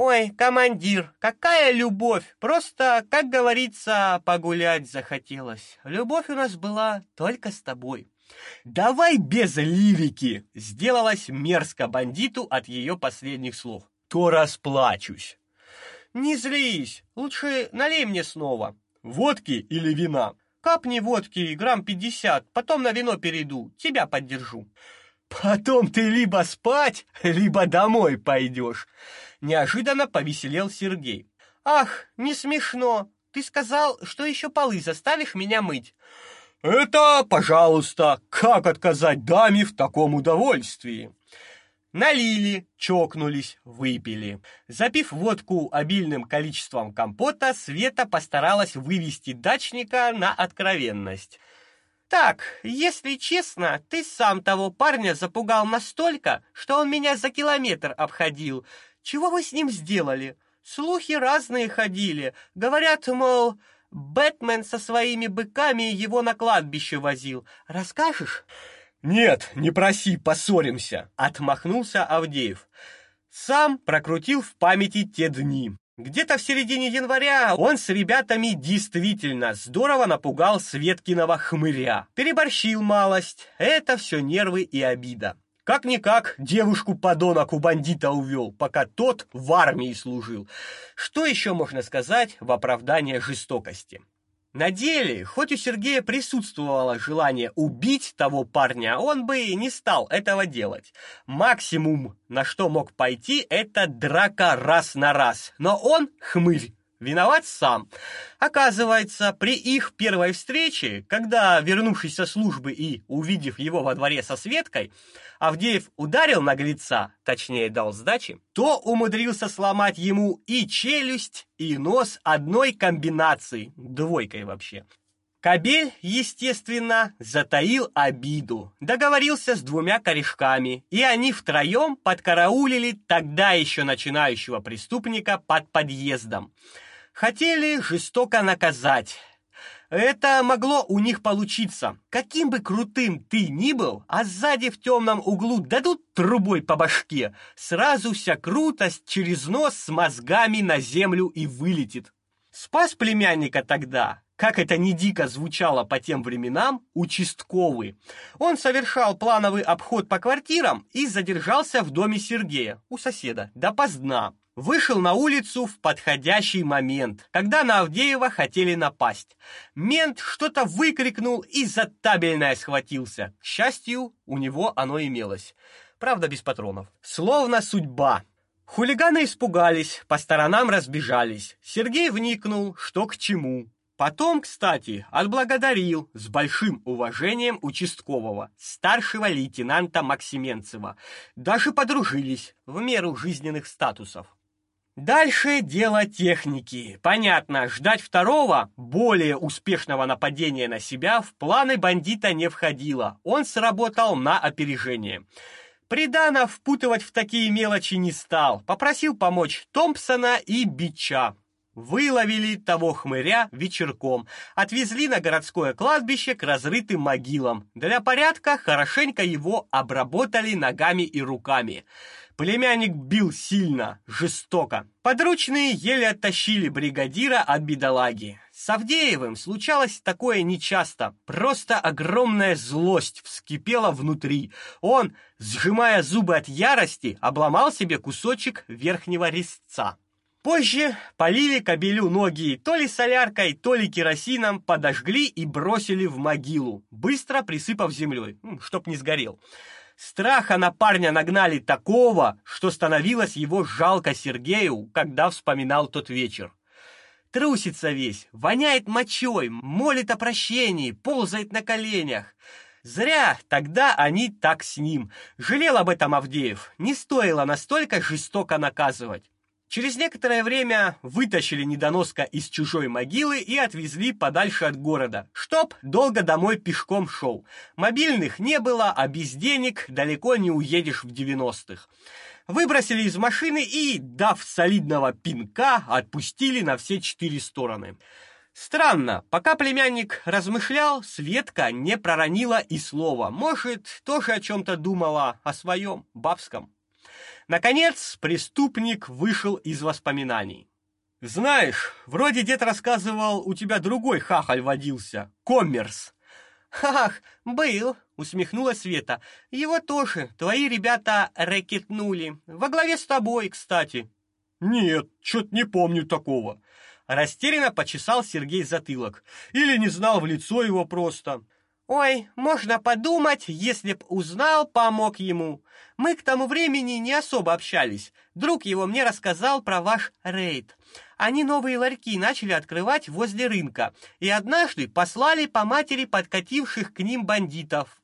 Ой, командир, какая любовь! Просто, как говорится, погулять захотелось. Любовь у нас была только с тобой. Давай без лирики, сделалось мерзко бандиту от ее последних слов. То расплачусь. Не злись, лучше налей мне снова. Водки или вина? Капни водки, грамм пятьдесят, потом на вино перейду, тебя поддержу. Потом ты либо спать, либо домой пойдешь. Неожиданно повеселел Сергей. Ах, не смешно. Ты сказал, что еще полы заставишь меня мыть. Это, пожалуйста, как отказать даме в таком удовольствии? Налили, чокнулись, выпили. Запив водку обильным количеством компота, Света постаралась вывести дачника на откровенность. Так, если честно, ты сам того парня запугал настолько, что он меня за километр обходил. Чего вы с ним сделали? Слухи разные ходили. Говорят, мол, Бэтмен со своими быками его на кладбище возил. Расскажешь? Нет, не проси, поссоримся, отмахнулся Авдеев. Сам прокрутил в памяти те дни. Где-то в середине января он с ребятами действительно здорово напугал Светкиного хмыря. Переборщил малость. Это все нервы и обида. Как-никак девушку-подонок у бандита увел, пока тот в армии служил. Что еще можно сказать в оправдание жестокости? На деле, хоть у Сергея присутствовало желание убить того парня, он бы не стал этого делать. Максимум, на что мог пойти, это драка раз на раз. Но он, хмырь, виноват сам. Оказывается, при их первой встрече, когда, вернувшись со службы и увидев его во дворе со Светкой, Авдеев ударил наглеца, точнее дал сдачи, то умудрился сломать ему и челюсть, и нос одной комбинацией, двойкой вообще. Кабель, естественно, затаил обиду, договорился с двумя корешками, и они втроем подкараулили тогда еще начинающего преступника под подъездом. Хотели жестоко наказать, это могло у них получиться. Каким бы крутым ты ни был, а сзади в темном углу дадут трубой по башке, сразу вся крутость через нос с мозгами на землю и вылетит. Спас племянника тогда, как это не дико звучало по тем временам, участковый. Он совершал плановый обход по квартирам и задержался в доме Сергея, у соседа, допоздна вышел на улицу в подходящий момент, когда на Авдеева хотели напасть. Мент что-то выкрикнул и за табельное схватился. К счастью, у него оно имелось. Правда, без патронов. Словно судьба. Хулиганы испугались, по сторонам разбежались. Сергей вникнул, что к чему. Потом, кстати, отблагодарил с большим уважением участкового, старшего лейтенанта Максименцева. Даже подружились в меру жизненных статусов. Дальше дело техники. Понятно, ждать второго, более успешного нападения на себя в планы бандита не входило. Он сработал на опережение. Приданов впутывать в такие мелочи не стал. Попросил помочь Томпсона и Бича. Выловили того хмыря вечерком, отвезли на городское кладбище к разрытым могилам. Для порядка хорошенько его обработали ногами и руками. Племянник бил сильно, жестоко. Подручные еле оттащили бригадира от бедолаги. С Авдеевым случалось такое нечасто. Просто огромная злость вскипела внутри. Он, сжимая зубы от ярости, обломал себе кусочек верхнего резца. Позже полили кобелю ноги то ли соляркой, то ли керосином, подожгли и бросили в могилу, быстро присыпав землей, чтоб не сгорел. Страха на парня нагнали такого, что становилось его жалко Сергею, когда вспоминал тот вечер. Трусится весь, воняет мочой, молит о прощении, ползает на коленях. Зря тогда они так с ним. Жалел об этом Авдеев. Не стоило настолько жестоко наказывать. Через некоторое время вытащили недоноска из чужой могилы и отвезли подальше от города, чтоб долго домой пешком шел. Мобильных не было, а без денег далеко не уедешь в 90-х. Выбросили из машины и, дав солидного пинка, отпустили на все четыре стороны. Странно, пока племянник размышлял, Светка не проронила и слова. Может, тоже о чем то думала, о своем бабском. Наконец, преступник вышел из воспоминаний. Знаешь, вроде дед рассказывал, у тебя другой хахаль водился, коммерс. Ах, был, усмехнулась Света. Его тоже твои ребята рэкетнули. Во главе с тобой, кстати. Нет, что-то не помню такого. Растерянно почесал Сергей затылок. Или не знал в лицо его просто. Ой, можно подумать, если б узнал, помог ему. Мы к тому времени не особо общались. Друг его мне рассказал про ваш рейд. Они новые ларьки начали открывать возле рынка, и однажды послали по матери подкативших к ним бандитов.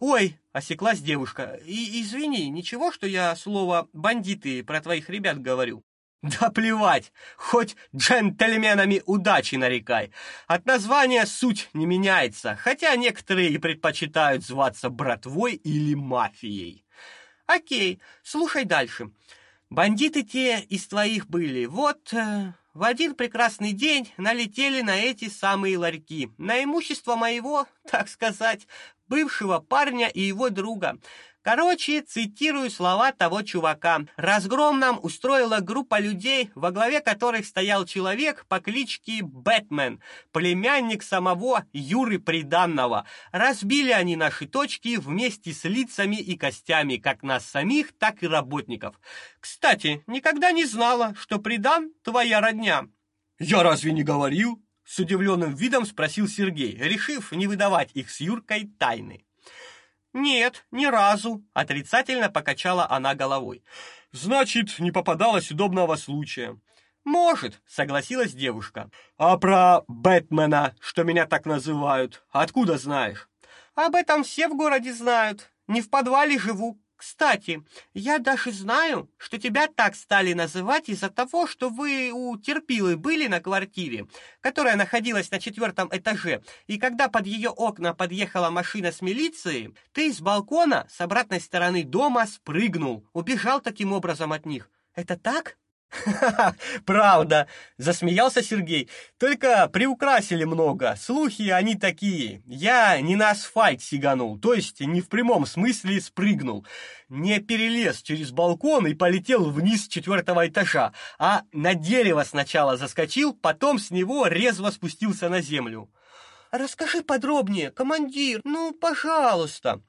Ой, осеклась девушка. И извини, ничего, что я слово бандиты про твоих ребят говорю. Да плевать, хоть джентльменами удачи нарекай. От названия суть не меняется, хотя некоторые и предпочитают зваться братвой или мафией. О'кей, слушай дальше. Бандиты те из твоих были. Вот э, в один прекрасный день налетели на эти самые ларьки, на имущество моего, так сказать, бывшего парня и его друга. Короче, цитирую слова того чувака. Разгром нам устроила группа людей, во главе которых стоял человек по кличке Бэтмен, племянник самого Юры Приданного. Разбили они наши точки вместе с лицами и костями, как нас самих, так и работников. Кстати, никогда не знала, что Придан твоя родня. Я разве не говорил? С удивленным видом спросил Сергей, решив не выдавать их с Юркой тайны. Нет, ни разу, отрицательно покачала она головой. Значит, не попадалось удобного случая. Может, согласилась девушка. А про Бэтмена, что меня так называют, откуда знаешь? Об этом все в городе знают. Не в подвале живу, кстати, я даже знаю, что тебя так стали называть из-за того, что вы у Терпилы были на квартире, которая находилась на четвертом этаже, и когда под ее окна подъехала машина с милицией, ты с балкона с обратной стороны дома спрыгнул, убежал таким образом от них. Это так? [laughs] Правда, засмеялся Сергей. Только приукрасили много. Слухи они такие. Я не на асфальт сиганул, то есть не в прямом смысле спрыгнул. Не перелез через балкон и полетел вниз четвертого этажа, а на дерево сначала заскочил, потом с него резво спустился на землю. Расскажи подробнее, командир. Ну, пожалуйста.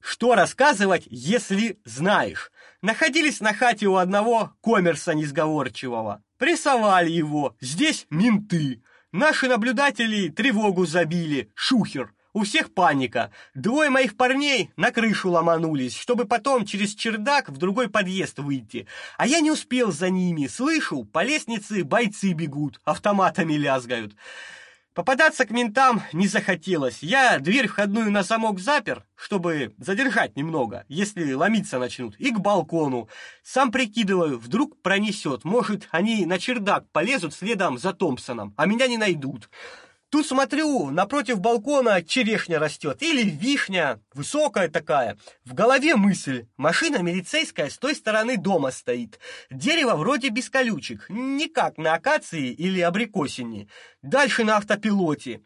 Что рассказывать, если знаешь? Находились на хате у одного коммерса несговорчивого. Прессовали его. Здесь менты. Наши наблюдатели тревогу забили. Шухер. У всех паника. Двое моих парней на крышу ломанулись, чтобы потом через чердак в другой подъезд выйти. А я не успел за ними. Слышу, по лестнице бойцы бегут, автоматами лязгают. Попадаться к ментам не захотелось. Я дверь входную на замок запер, чтобы задержать немного, если ломиться начнут, и к балкону. Сам прикидываю, вдруг пронесет. Может, они на чердак полезут следом за Томпсоном, а меня не найдут. Тут смотрю, напротив балкона черешня растет или вишня, высокая такая. В голове мысль: машина милицейская с той стороны дома стоит. Дерево вроде без колючек, не как на акации или абрикосине. Дальше на автопилоте.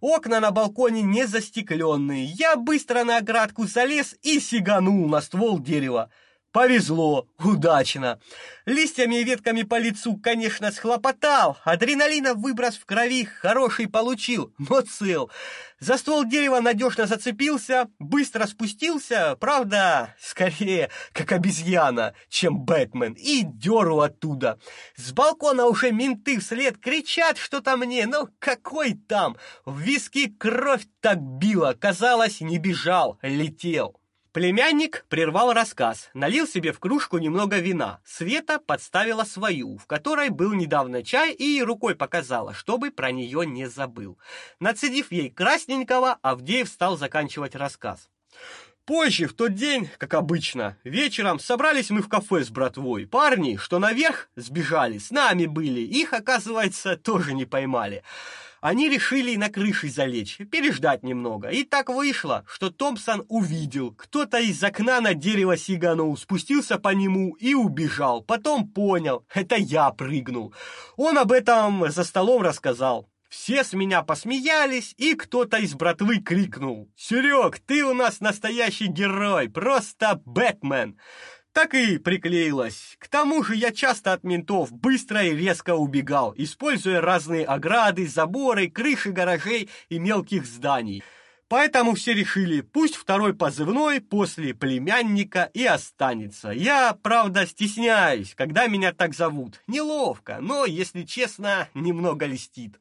Окна на балконе не застекленные. Я быстро на оградку залез и сиганул на ствол дерева. Повезло, удачно. Листьями и ветками по лицу, конечно, схлопотал. Адреналина выброс в крови хороший получил, но цел. За ствол дерева надежно зацепился, быстро спустился, правда, скорее, как обезьяна, чем Бэтмен, и дёру оттуда. С балкона уже менты вслед кричат что-то мне, ну какой там? В виски кровь так била, казалось, не бежал, летел. Племянник прервал рассказ, налил себе в кружку немного вина. Света подставила свою, в которой был недавно чай, и рукой показала, чтобы про нее не забыл. Нацедив ей красненького, Авдеев стал заканчивать рассказ. Позже, в тот день, как обычно, вечером собрались мы в кафе с братвой. Парни, что наверх сбежали, с нами были, их, оказывается, тоже не поймали они решили на крыше залечь, переждать немного. И так вышло, что Томпсон увидел, кто-то из окна на дерево сиганул, спустился по нему и убежал. Потом понял, это я прыгнул. Он об этом за столом рассказал. Все с меня посмеялись, и кто-то из братвы крикнул. «Серег, ты у нас настоящий герой, просто Бэтмен!» Так и приклеилась. К тому же я часто от ментов быстро и резко убегал, используя разные ограды, заборы, крыши гаражей и мелких зданий. Поэтому все решили, пусть второй позывной после племянника и останется. Я, правда, стесняюсь, когда меня так зовут. Неловко, но, если честно, немного льстит.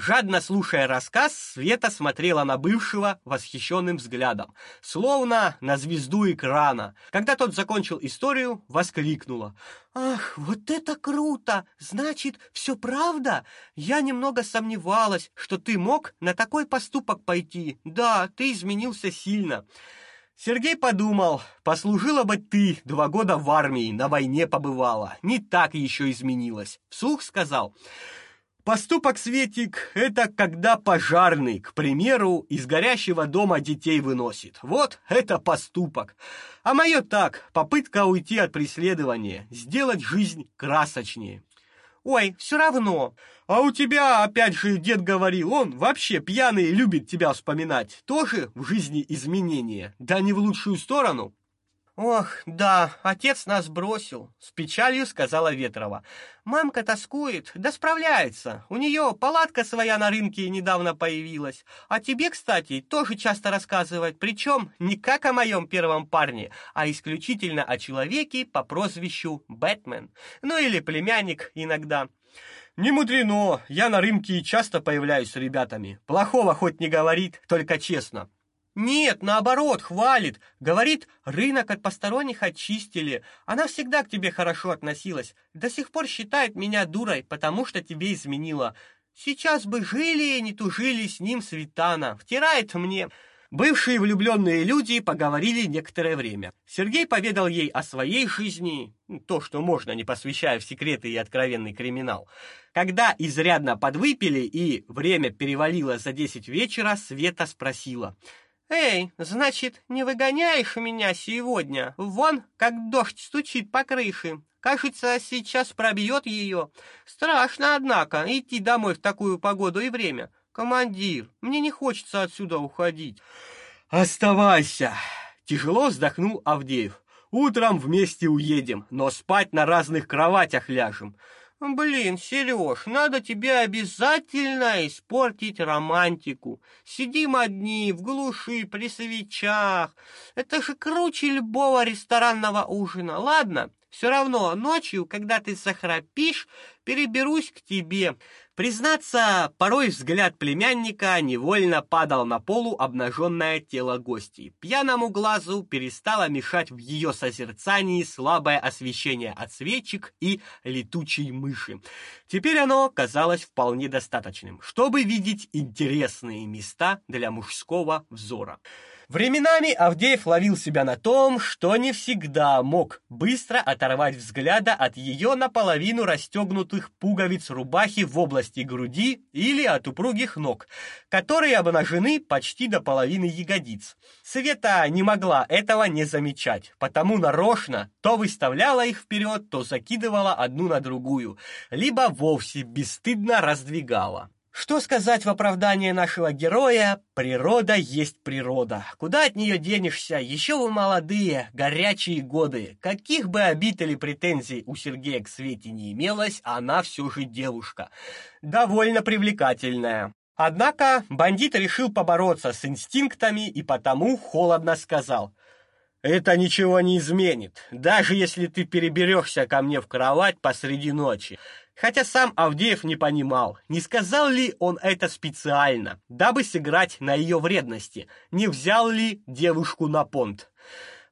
Жадно слушая рассказ, Света смотрела на бывшего восхищенным взглядом, словно на звезду экрана. Когда тот закончил историю, воскликнула: "Ах, вот это круто! Значит, все правда? Я немного сомневалась, что ты мог на такой поступок пойти. Да, ты изменился сильно". Сергей подумал, послужила бы ты два года в армии, на войне побывала, не так еще изменилась. Вслух сказал: Поступок, Светик, это когда пожарный, к примеру, из горящего дома детей выносит. Вот это поступок. А мое так, попытка уйти от преследования, сделать жизнь красочнее. Ой, все равно. А у тебя, опять же, дед говорил, он вообще пьяный любит тебя вспоминать. Тоже в жизни изменения, да не в лучшую сторону. Ох, да, отец нас бросил, с печалью сказала Ветрова. Мамка тоскует, да справляется. У нее палатка своя на рынке недавно появилась. А тебе, кстати, тоже часто рассказывает, причем не как о моем первом парне, а исключительно о человеке по прозвищу Бэтмен. Ну или племянник иногда. Не мудрено, я на рынке часто появляюсь с ребятами. Плохого хоть не говорит, только честно. Нет, наоборот, хвалит. Говорит, рынок от посторонних очистили. Она всегда к тебе хорошо относилась. До сих пор считает меня дурой, потому что тебе изменила. Сейчас бы жили и не тужили с ним Светана. Втирает мне. Бывшие влюбленные люди поговорили некоторое время. Сергей поведал ей о своей жизни, то, что можно, не посвящая в секреты и откровенный криминал. Когда изрядно подвыпили и время перевалило за десять вечера, Света спросила: Эй, значит, не выгоняешь меня сегодня? Вон, как дождь стучит по крыше. Кажется, сейчас пробьет ее. Страшно, однако, идти домой в такую погоду и время. Командир, мне не хочется отсюда уходить. Оставайся, тяжело вздохнул Авдеев. Утром вместе уедем, но спать на разных кроватях ляжем. Блин, Сереж, надо тебе обязательно испортить романтику. Сидим одни в глуши при свечах. Это же круче любого ресторанного ужина. Ладно, все равно ночью, когда ты захрапишь, переберусь к тебе. Признаться, порой взгляд племянника невольно падал на полу обнаженное тело гостей. Пьяному глазу перестало мешать в ее созерцании слабое освещение от свечек и летучей мыши. Теперь оно казалось вполне достаточным, чтобы видеть интересные места для мужского взора. Временами Авдеев ловил себя на том, что не всегда мог быстро оторвать взгляда от ее наполовину расстегнутых пуговиц рубахи в области груди или от упругих ног, которые обнажены почти до половины ягодиц. Света не могла этого не замечать, потому нарочно то выставляла их вперед, то закидывала одну на другую, либо вовсе бесстыдно раздвигала. Что сказать в оправдание нашего героя? Природа есть природа. Куда от нее денешься? Еще вы молодые, горячие годы. Каких бы обид или претензий у Сергея к Свете не имелось, она все же девушка. Довольно привлекательная. Однако бандит решил побороться с инстинктами и потому холодно сказал: "Это ничего не изменит, даже если ты переберешься ко мне в кровать посреди ночи. Хотя сам Авдеев не понимал, не сказал ли он это специально, дабы сыграть на ее вредности, не взял ли девушку на понт.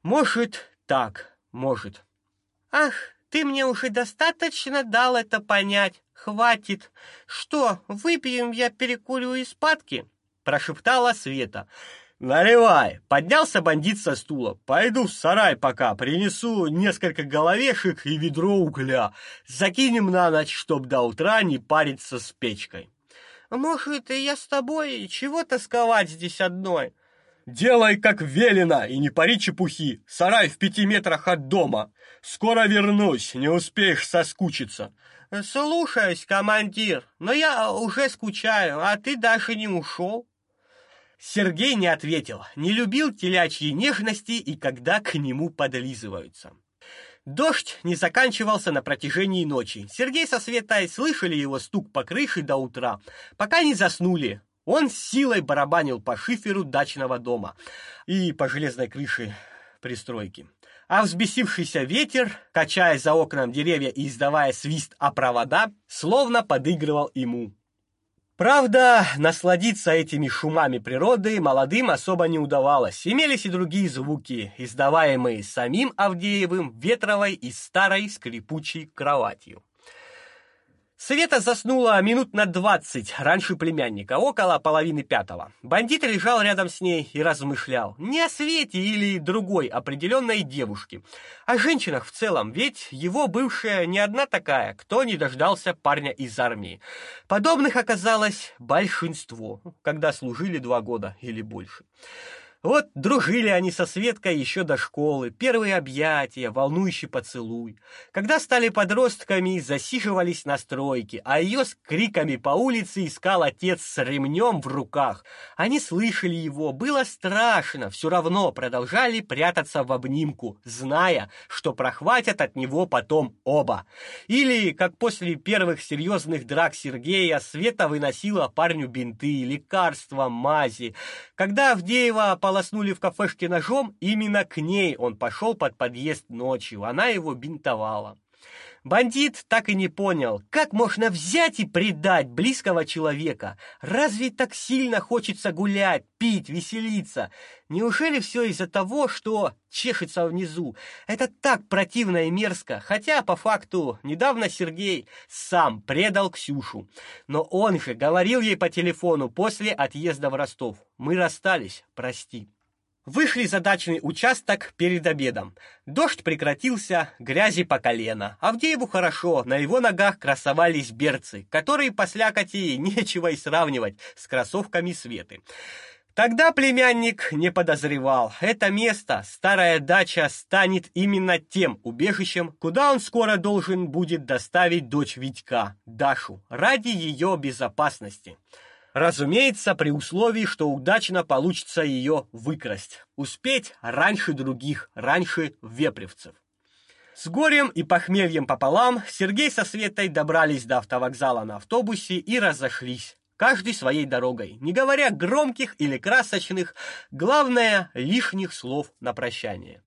Может, так, может. Ах, ты мне уже достаточно дал это понять. Хватит. Что, выпьем я перекурю из падки? прошептала Света. «Наливай!» Поднялся бандит со стула. «Пойду в сарай пока, принесу несколько головешек и ведро угля. Закинем на ночь, чтоб до утра не париться с печкой». «Может, и я с тобой? Чего тосковать здесь одной?» «Делай, как велено, и не пари чепухи. Сарай в пяти метрах от дома. Скоро вернусь, не успеешь соскучиться». «Слушаюсь, командир, но я уже скучаю, а ты даже не ушел». Сергей не ответил, не любил телячьи нежности и когда к нему подлизываются. Дождь не заканчивался на протяжении ночи. Сергей со Светой слышали его стук по крыше до утра, пока не заснули. Он с силой барабанил по шиферу дачного дома и по железной крыше пристройки. А взбесившийся ветер, качая за окном деревья и издавая свист о провода, словно подыгрывал ему. Правда, насладиться этими шумами природы молодым особо не удавалось. Имелись и другие звуки, издаваемые самим Авдеевым, Ветровой и старой скрипучей кроватью. Света заснула минут на двадцать раньше племянника, около половины пятого. Бандит лежал рядом с ней и размышлял. Не о Свете или другой определенной девушке, о женщинах в целом, ведь его бывшая не одна такая, кто не дождался парня из армии. Подобных оказалось большинство, когда служили два года или больше. Вот дружили они со Светкой еще до школы, первые объятия, волнующий поцелуй. Когда стали подростками, засиживались на стройке, а ее с криками по улице искал отец с ремнем в руках. Они слышали его, было страшно, все равно продолжали прятаться в обнимку, зная, что прохватят от него потом оба. Или, как после первых серьезных драк Сергея, Света выносила парню бинты, лекарства, мази. Когда Авдеева полоснули в кафешке ножом, именно к ней он пошел под подъезд ночью. Она его бинтовала. Бандит так и не понял, как можно взять и предать близкого человека. Разве так сильно хочется гулять, пить, веселиться? Неужели все из-за того, что чешется внизу? Это так противно и мерзко, хотя по факту недавно Сергей сам предал Ксюшу. Но он же говорил ей по телефону после отъезда в Ростов: "Мы расстались, прости". Вышли за дачный участок перед обедом. Дождь прекратился, грязи по колено. Авдееву хорошо, на его ногах красовались берцы, которые по слякоти [laughs] нечего и сравнивать с кроссовками Светы. Тогда племянник не подозревал, это место, старая дача, станет именно тем убежищем, куда он скоро должен будет доставить дочь Витька, Дашу, ради ее безопасности. Разумеется, при условии, что удачно получится ее выкрасть. Успеть раньше других, раньше вепревцев. С горем и похмельем пополам Сергей со Светой добрались до автовокзала на автобусе и разошлись, каждый своей дорогой, не говоря громких или красочных, главное, лишних слов на прощание.